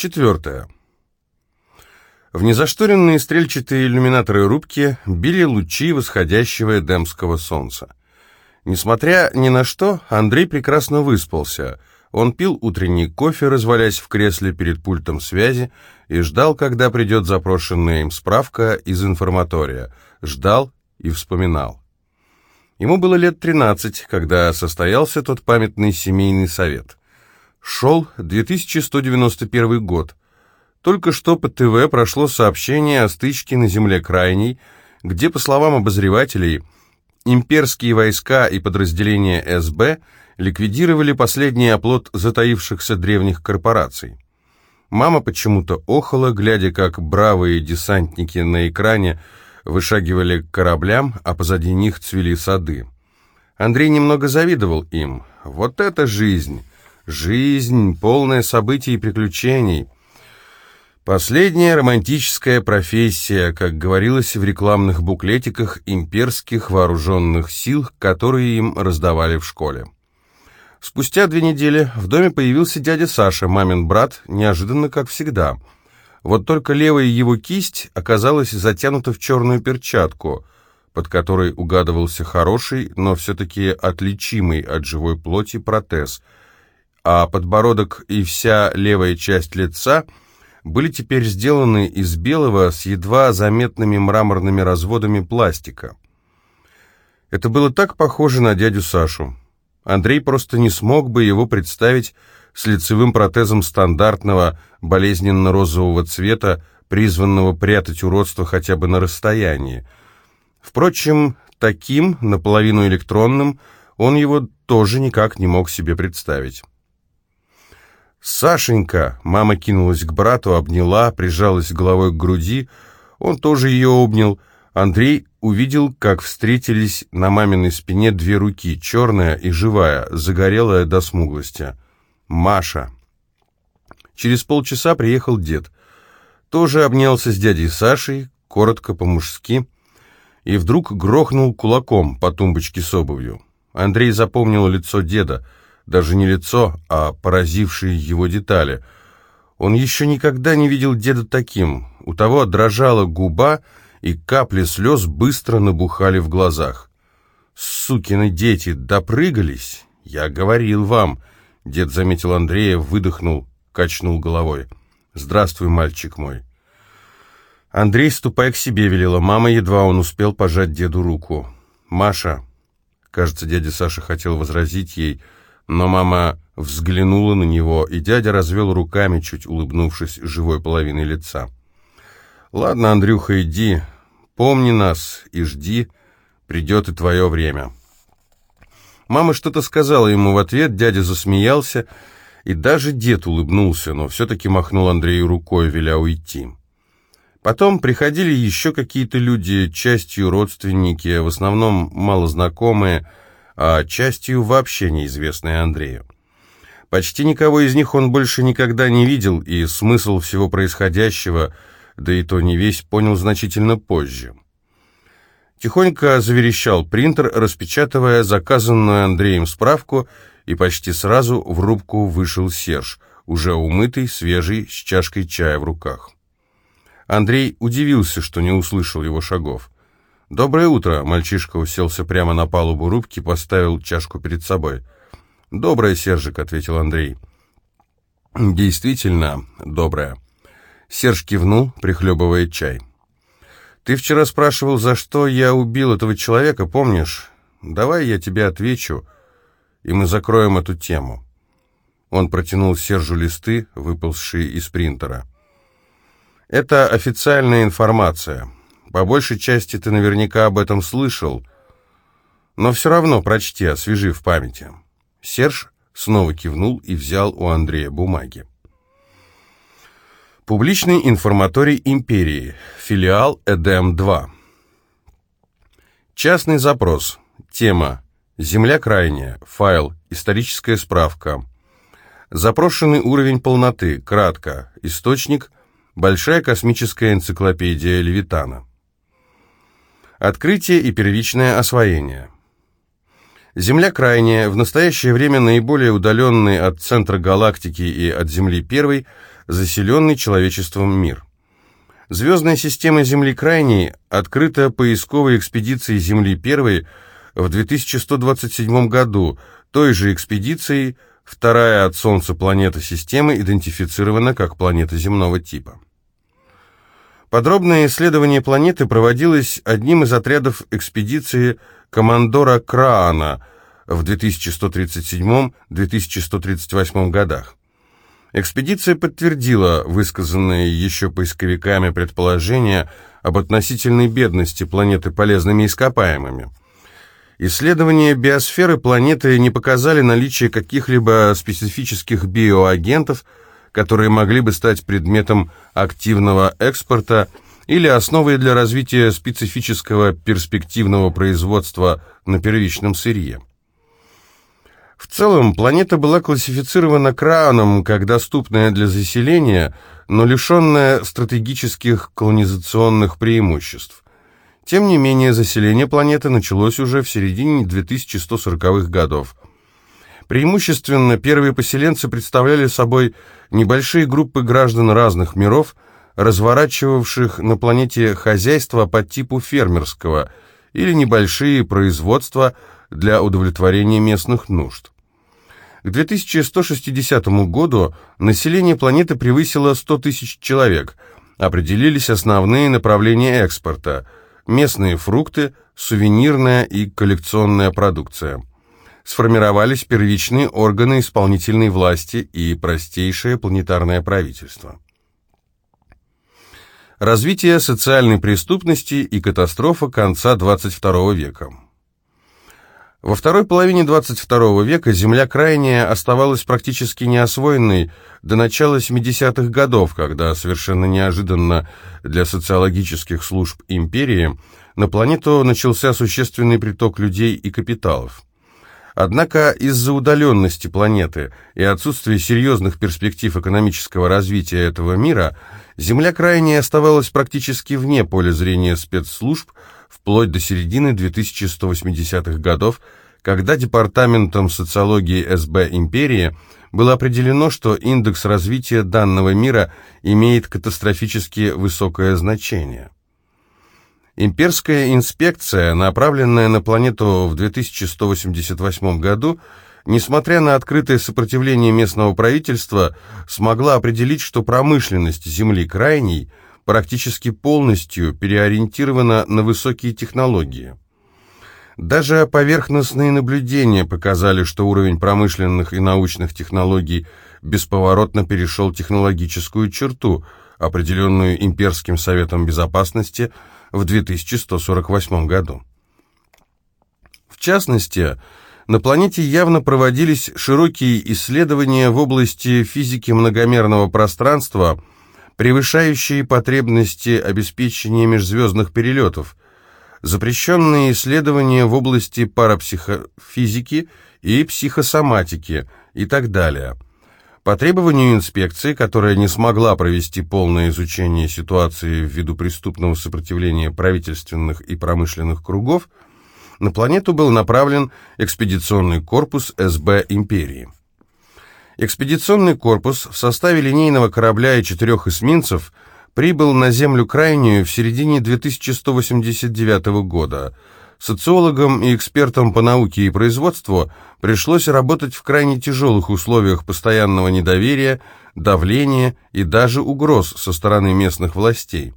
Четвертое. В незашторенные стрельчатые иллюминаторы рубки били лучи восходящего эдемского солнца. Несмотря ни на что, Андрей прекрасно выспался. Он пил утренний кофе, развалясь в кресле перед пультом связи, и ждал, когда придет запрошенная им справка из информатория. Ждал и вспоминал. Ему было лет 13, когда состоялся тот памятный семейный совет. Шел 2191 год. Только что по ТВ прошло сообщение о стычке на земле Крайней, где, по словам обозревателей, имперские войска и подразделения СБ ликвидировали последний оплот затаившихся древних корпораций. Мама почему-то охала, глядя, как бравые десантники на экране вышагивали к кораблям, а позади них цвели сады. Андрей немного завидовал им. Вот это жизнь! Жизнь, полная событий и приключений — Последняя романтическая профессия, как говорилось в рекламных буклетиках имперских вооруженных сил, которые им раздавали в школе. Спустя две недели в доме появился дядя Саша, мамин брат, неожиданно, как всегда. Вот только левая его кисть оказалась затянута в черную перчатку, под которой угадывался хороший, но все-таки отличимый от живой плоти протез, а подбородок и вся левая часть лица – были теперь сделаны из белого с едва заметными мраморными разводами пластика. Это было так похоже на дядю Сашу. Андрей просто не смог бы его представить с лицевым протезом стандартного болезненно-розового цвета, призванного прятать уродство хотя бы на расстоянии. Впрочем, таким, наполовину электронным, он его тоже никак не мог себе представить. «Сашенька!» — мама кинулась к брату, обняла, прижалась головой к груди. Он тоже ее обнял. Андрей увидел, как встретились на маминой спине две руки, черная и живая, загорелая до смуглости. «Маша!» Через полчаса приехал дед. Тоже обнялся с дядей Сашей, коротко по-мужски, и вдруг грохнул кулаком по тумбочке с обувью. Андрей запомнил лицо деда — даже не лицо, а поразившие его детали. Он еще никогда не видел деда таким. У того дрожала губа, и капли слез быстро набухали в глазах. «Сукины дети, допрыгались? Я говорил вам!» Дед заметил Андрея, выдохнул, качнул головой. «Здравствуй, мальчик мой!» Андрей, ступай к себе, велела мама, едва он успел пожать деду руку. «Маша!» Кажется, дядя Саша хотел возразить ей, — но мама взглянула на него, и дядя развел руками, чуть улыбнувшись живой половиной лица. «Ладно, Андрюха, иди, помни нас и жди, придет и твое время». Мама что-то сказала ему в ответ, дядя засмеялся, и даже дед улыбнулся, но все-таки махнул Андрею рукой, веля уйти. Потом приходили еще какие-то люди, частью родственники, в основном малознакомые, а частью вообще неизвестные Андрею. Почти никого из них он больше никогда не видел, и смысл всего происходящего, да и то не весь, понял значительно позже. Тихонько заверещал принтер, распечатывая заказанную Андреем справку, и почти сразу в рубку вышел Серж, уже умытый, свежий, с чашкой чая в руках. Андрей удивился, что не услышал его шагов. «Доброе утро!» — мальчишка уселся прямо на палубу рубки, поставил чашку перед собой. «Доброе, Сержик!» — ответил Андрей. «Действительно доброе!» Серж кивнул, прихлебывая чай. «Ты вчера спрашивал, за что я убил этого человека, помнишь? Давай я тебе отвечу, и мы закроем эту тему». Он протянул Сержу листы, выползшие из принтера. «Это официальная информация. По большей части ты наверняка об этом слышал, но все равно прочти, освежи в памяти». Серж снова кивнул и взял у Андрея бумаги. Публичный информаторий империи. Филиал Эдем-2. Частный запрос. Тема. Земля крайняя. Файл. Историческая справка. Запрошенный уровень полноты. Кратко. Источник. Большая космическая энциклопедия Левитана. Открытие и первичное освоение. Земля крайняя, в настоящее время наиболее удаленный от центра галактики и от Земли первой, заселенный человечеством мир. Звездная система Земли крайней открыта поисковой экспедицией Земли первой в 2127 году, той же экспедицией вторая от Солнца планета системы идентифицирована как планета земного типа. Подробное исследование планеты проводилось одним из отрядов экспедиции командора Краана в 2137-2138 годах. Экспедиция подтвердила высказанные еще поисковиками предположения об относительной бедности планеты полезными ископаемыми. Исследования биосферы планеты не показали наличие каких-либо специфических биоагентов, которые могли бы стать предметом активного экспорта или основой для развития специфического перспективного производства на первичном сырье. В целом, планета была классифицирована Крааном как доступная для заселения, но лишенная стратегических колонизационных преимуществ. Тем не менее, заселение планеты началось уже в середине 2140-х годов. Преимущественно первые поселенцы представляли собой небольшие группы граждан разных миров, разворачивавших на планете хозяйство по типу фермерского или небольшие производства – для удовлетворения местных нужд. К 2160 году население планеты превысило 100 тысяч человек. Определились основные направления экспорта – местные фрукты, сувенирная и коллекционная продукция. Сформировались первичные органы исполнительной власти и простейшее планетарное правительство. Развитие социальной преступности и катастрофа конца 22 века. Во второй половине 22 века земля крайняя оставалась практически неосвоенной до начала 70-х годов, когда совершенно неожиданно для социологических служб империи на планету начался существенный приток людей и капиталов. Однако из-за удаленности планеты и отсутствия серьезных перспектив экономического развития этого мира, Земля крайняя оставалась практически вне поля зрения спецслужб, вплоть до середины 2180-х годов, когда Департаментом социологии СБ империи было определено, что индекс развития данного мира имеет катастрофически высокое значение. Имперская инспекция, направленная на планету в 2188 году, несмотря на открытое сопротивление местного правительства, смогла определить, что промышленность Земли крайней – практически полностью переориентирована на высокие технологии. Даже поверхностные наблюдения показали, что уровень промышленных и научных технологий бесповоротно перешел технологическую черту, определенную Имперским Советом Безопасности в 2148 году. В частности, на планете явно проводились широкие исследования в области физики многомерного пространства – превышающие потребности обеспечения межзвездных перелетов, запрещенные исследования в области парапсихофизики и психосоматики и так далее. По требованию инспекции, которая не смогла провести полное изучение ситуации ввиду преступного сопротивления правительственных и промышленных кругов, на планету был направлен экспедиционный корпус СБ империи. Экспедиционный корпус в составе линейного корабля и четырех эсминцев прибыл на Землю крайнюю в середине 2189 года. Социологам и экспертам по науке и производству пришлось работать в крайне тяжелых условиях постоянного недоверия, давления и даже угроз со стороны местных властей.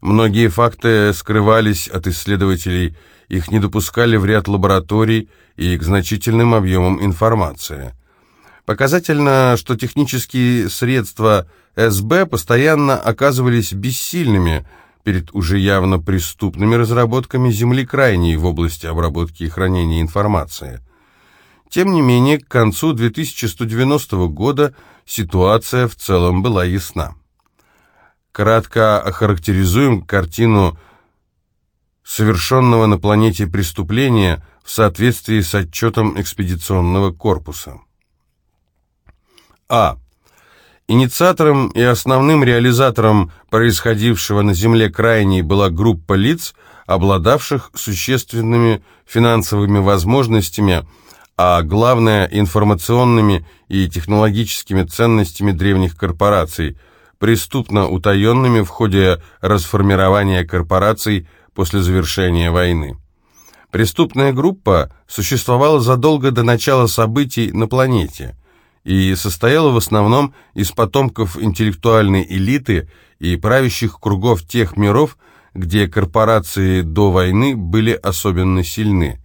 Многие факты скрывались от исследователей, их не допускали в ряд лабораторий и к значительным объемам информации. Показательно, что технические средства СБ постоянно оказывались бессильными перед уже явно преступными разработками Земли крайней в области обработки и хранения информации. Тем не менее, к концу 2190 года ситуация в целом была ясна. Кратко охарактеризуем картину совершенного на планете преступления в соответствии с отчетом экспедиционного корпуса. А. Инициатором и основным реализатором происходившего на Земле крайней была группа лиц, обладавших существенными финансовыми возможностями, а главное информационными и технологическими ценностями древних корпораций, преступно утаенными в ходе расформирования корпораций после завершения войны. Преступная группа существовала задолго до начала событий на планете и состояла в основном из потомков интеллектуальной элиты и правящих кругов тех миров, где корпорации до войны были особенно сильны.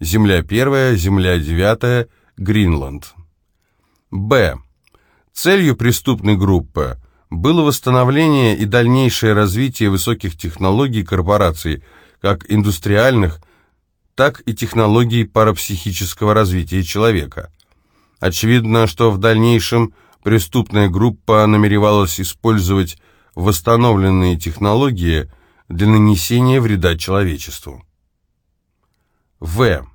Земля первая, Земля девятая, Гринланд. Б. Целью преступной группы было восстановление и дальнейшее развитие высоких технологий корпораций, как индустриальных, так и технологий парапсихического развития человека. Очевидно, что в дальнейшем преступная группа намеревалась использовать восстановленные технологии для нанесения вреда человечеству. В.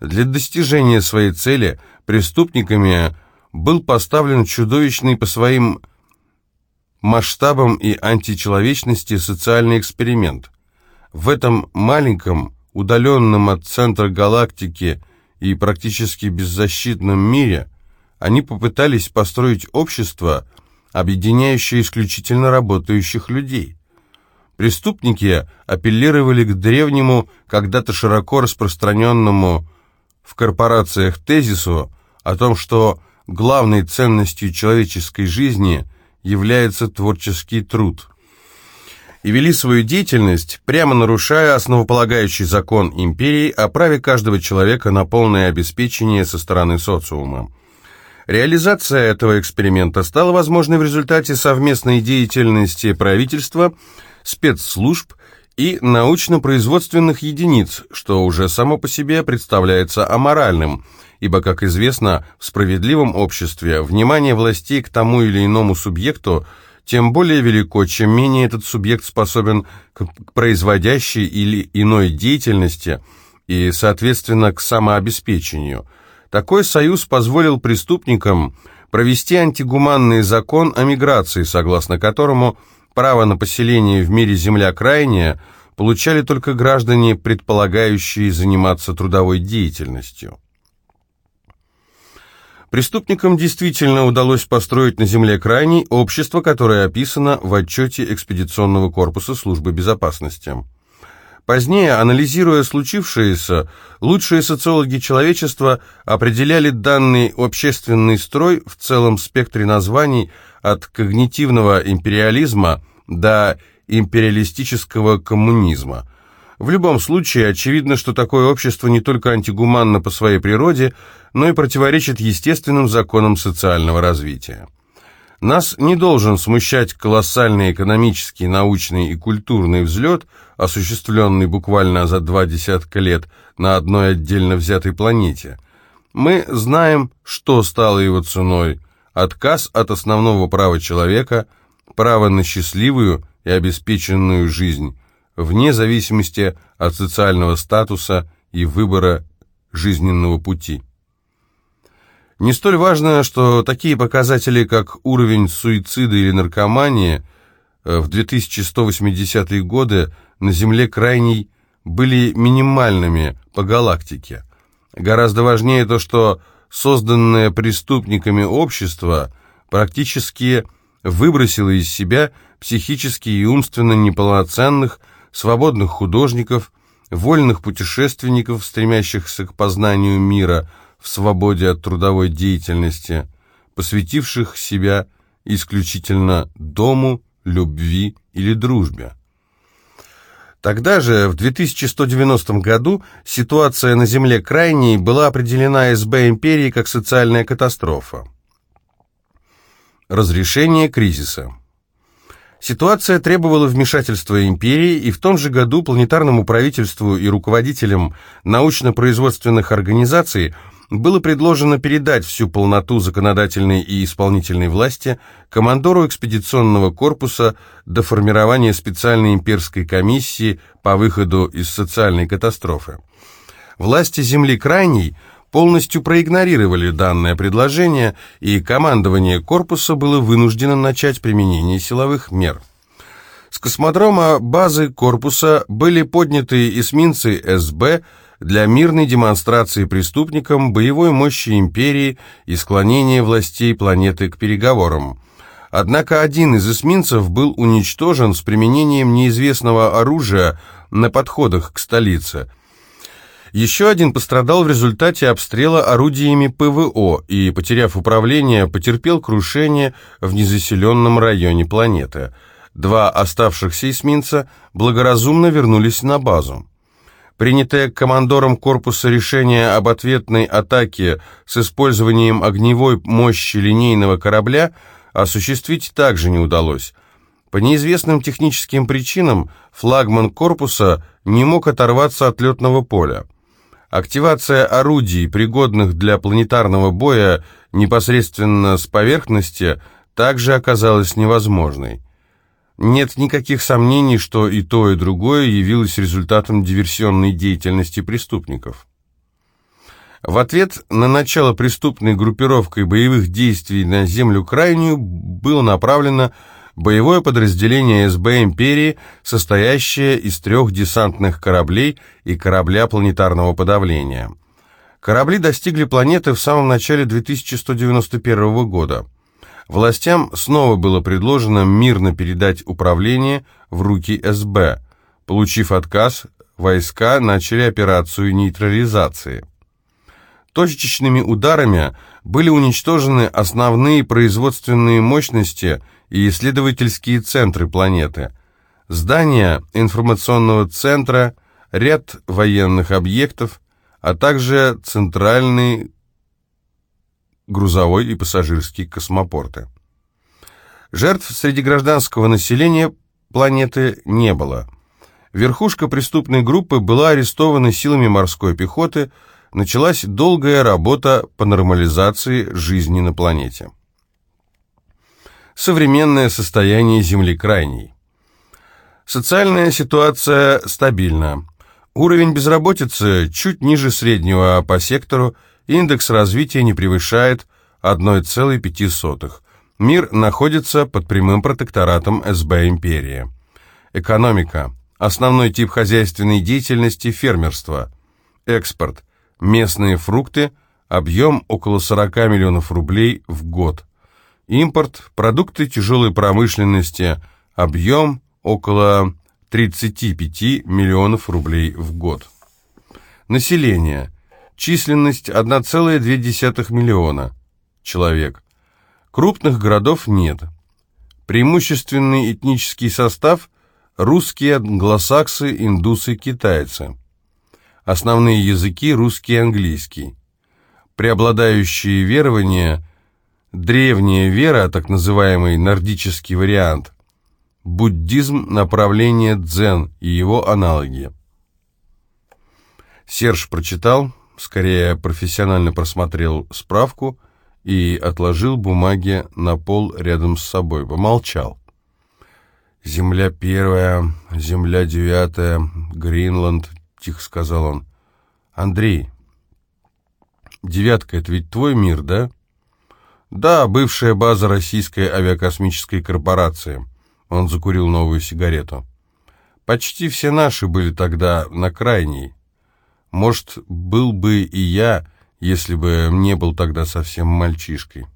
Для достижения своей цели преступниками был поставлен чудовищный по своим масштабам и античеловечности социальный эксперимент. В этом маленьком, удаленном от центра галактики и практически беззащитном мире, они попытались построить общество, объединяющее исключительно работающих людей. Преступники апеллировали к древнему, когда-то широко распространенному в корпорациях тезису о том, что главной ценностью человеческой жизни является творческий труд – и вели свою деятельность, прямо нарушая основополагающий закон империи о праве каждого человека на полное обеспечение со стороны социума. Реализация этого эксперимента стала возможной в результате совместной деятельности правительства, спецслужб и научно-производственных единиц, что уже само по себе представляется аморальным, ибо, как известно, в справедливом обществе внимание властей к тому или иному субъекту – тем более велико, чем менее этот субъект способен к производящей или иной деятельности и, соответственно, к самообеспечению. Такой союз позволил преступникам провести антигуманный закон о миграции, согласно которому право на поселение в мире земля крайняя получали только граждане, предполагающие заниматься трудовой деятельностью. Преступникам действительно удалось построить на земле крайней общество, которое описано в отчете экспедиционного корпуса службы безопасности. Позднее, анализируя случившееся, лучшие социологи человечества определяли данный общественный строй в целом спектре названий от когнитивного империализма до империалистического коммунизма – в любом случае, очевидно, что такое общество не только антигуманно по своей природе, но и противоречит естественным законам социального развития. Нас не должен смущать колоссальный экономический, научный и культурный взлет, осуществленный буквально за два десятка лет на одной отдельно взятой планете. Мы знаем, что стало его ценой – отказ от основного права человека, право на счастливую и обеспеченную жизнь, вне зависимости от социального статуса и выбора жизненного пути. Не столь важно, что такие показатели, как уровень суицида или наркомании э, в 2180-е годы на Земле крайней были минимальными по галактике. Гораздо важнее то, что созданное преступниками общество практически выбросило из себя психически и умственно неполноценных, свободных художников, вольных путешественников, стремящихся к познанию мира в свободе от трудовой деятельности, посвятивших себя исключительно дому, любви или дружбе. Тогда же, в 2190 году, ситуация на Земле крайней была определена СБ империи как социальная катастрофа. Разрешение кризиса Ситуация требовала вмешательства империи, и в том же году планетарному правительству и руководителям научно-производственных организаций было предложено передать всю полноту законодательной и исполнительной власти командору экспедиционного корпуса до формирования специальной имперской комиссии по выходу из социальной катастрофы. Власти Земли Крайней – полностью проигнорировали данное предложение, и командование корпуса было вынуждено начать применение силовых мер. С космодрома базы корпуса были подняты эсминцы СБ, для мирной демонстрации преступникам боевой мощи империи и склонения властей планеты к переговорам. Однако один из эсминцев был уничтожен с применением неизвестного оружия на подходах к столице. Еще один пострадал в результате обстрела орудиями ПВО и, потеряв управление, потерпел крушение в незаселенном районе планеты. Два оставшихся эсминца благоразумно вернулись на базу. Принятое командором корпуса решение об ответной атаке с использованием огневой мощи линейного корабля осуществить также не удалось. По неизвестным техническим причинам флагман корпуса не мог оторваться от летного поля. Активация орудий, пригодных для планетарного боя непосредственно с поверхности, также оказалась невозможной. Нет никаких сомнений, что и то, и другое явилось результатом диверсионной деятельности преступников. В ответ на начало преступной группировкой боевых действий на землю крайнюю было направлено боевое подразделение СБ «Империи», состоящее из трех десантных кораблей и корабля планетарного подавления. Корабли достигли планеты в самом начале 2191 года. Властям снова было предложено мирно передать управление в руки СБ. Получив отказ, войска начали операцию нейтрализации. Точечными ударами были уничтожены основные производственные мощности – и исследовательские центры планеты, здания информационного центра, ряд военных объектов, а также центральный грузовой и пассажирский космопорты. Жертв среди гражданского населения планеты не было. Верхушка преступной группы была арестована силами морской пехоты, началась долгая работа по нормализации жизни на планете современное состояние Земли крайней. Социальная ситуация стабильна. Уровень безработицы чуть ниже среднего по сектору, индекс развития не превышает 1,5. Мир находится под прямым протекторатом СБ империи. Экономика. Основной тип хозяйственной деятельности – фермерство. Экспорт. Местные фрукты. Объем около 40 миллионов рублей в год. Импорт, продукты тяжелой промышленности, объем около 35 миллионов рублей в год. Население. Численность 1,2 миллиона человек. Крупных городов нет. Преимущественный этнический состав – русские, англосаксы, индусы, китайцы. Основные языки – русский и английский. Преобладающие верования Древняя вера, так называемый нордический вариант, буддизм направление дзен и его аналоги. Серж прочитал, скорее профессионально просмотрел справку и отложил бумаги на пол рядом с собой, помолчал. «Земля первая, земля девятая, Гринланд», — тихо сказал он. «Андрей, девятка — это ведь твой мир, да?» Да, бывшая база российской авиакосмической корпорации. Он закурил новую сигарету. Почти все наши были тогда на крайней. Может, был бы и я, если бы не был тогда совсем мальчишкой.